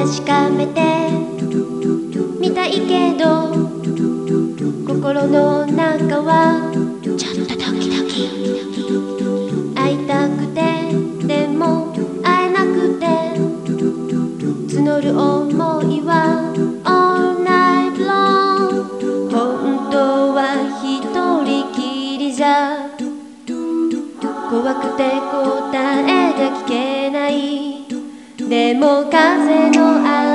確かめて。みたいけど心の中はちょっとドキドキ。会いたくてでも会えなくて。募る想いは All night long 本当は一人きりじゃ怖くて答えが聞けでも風のあ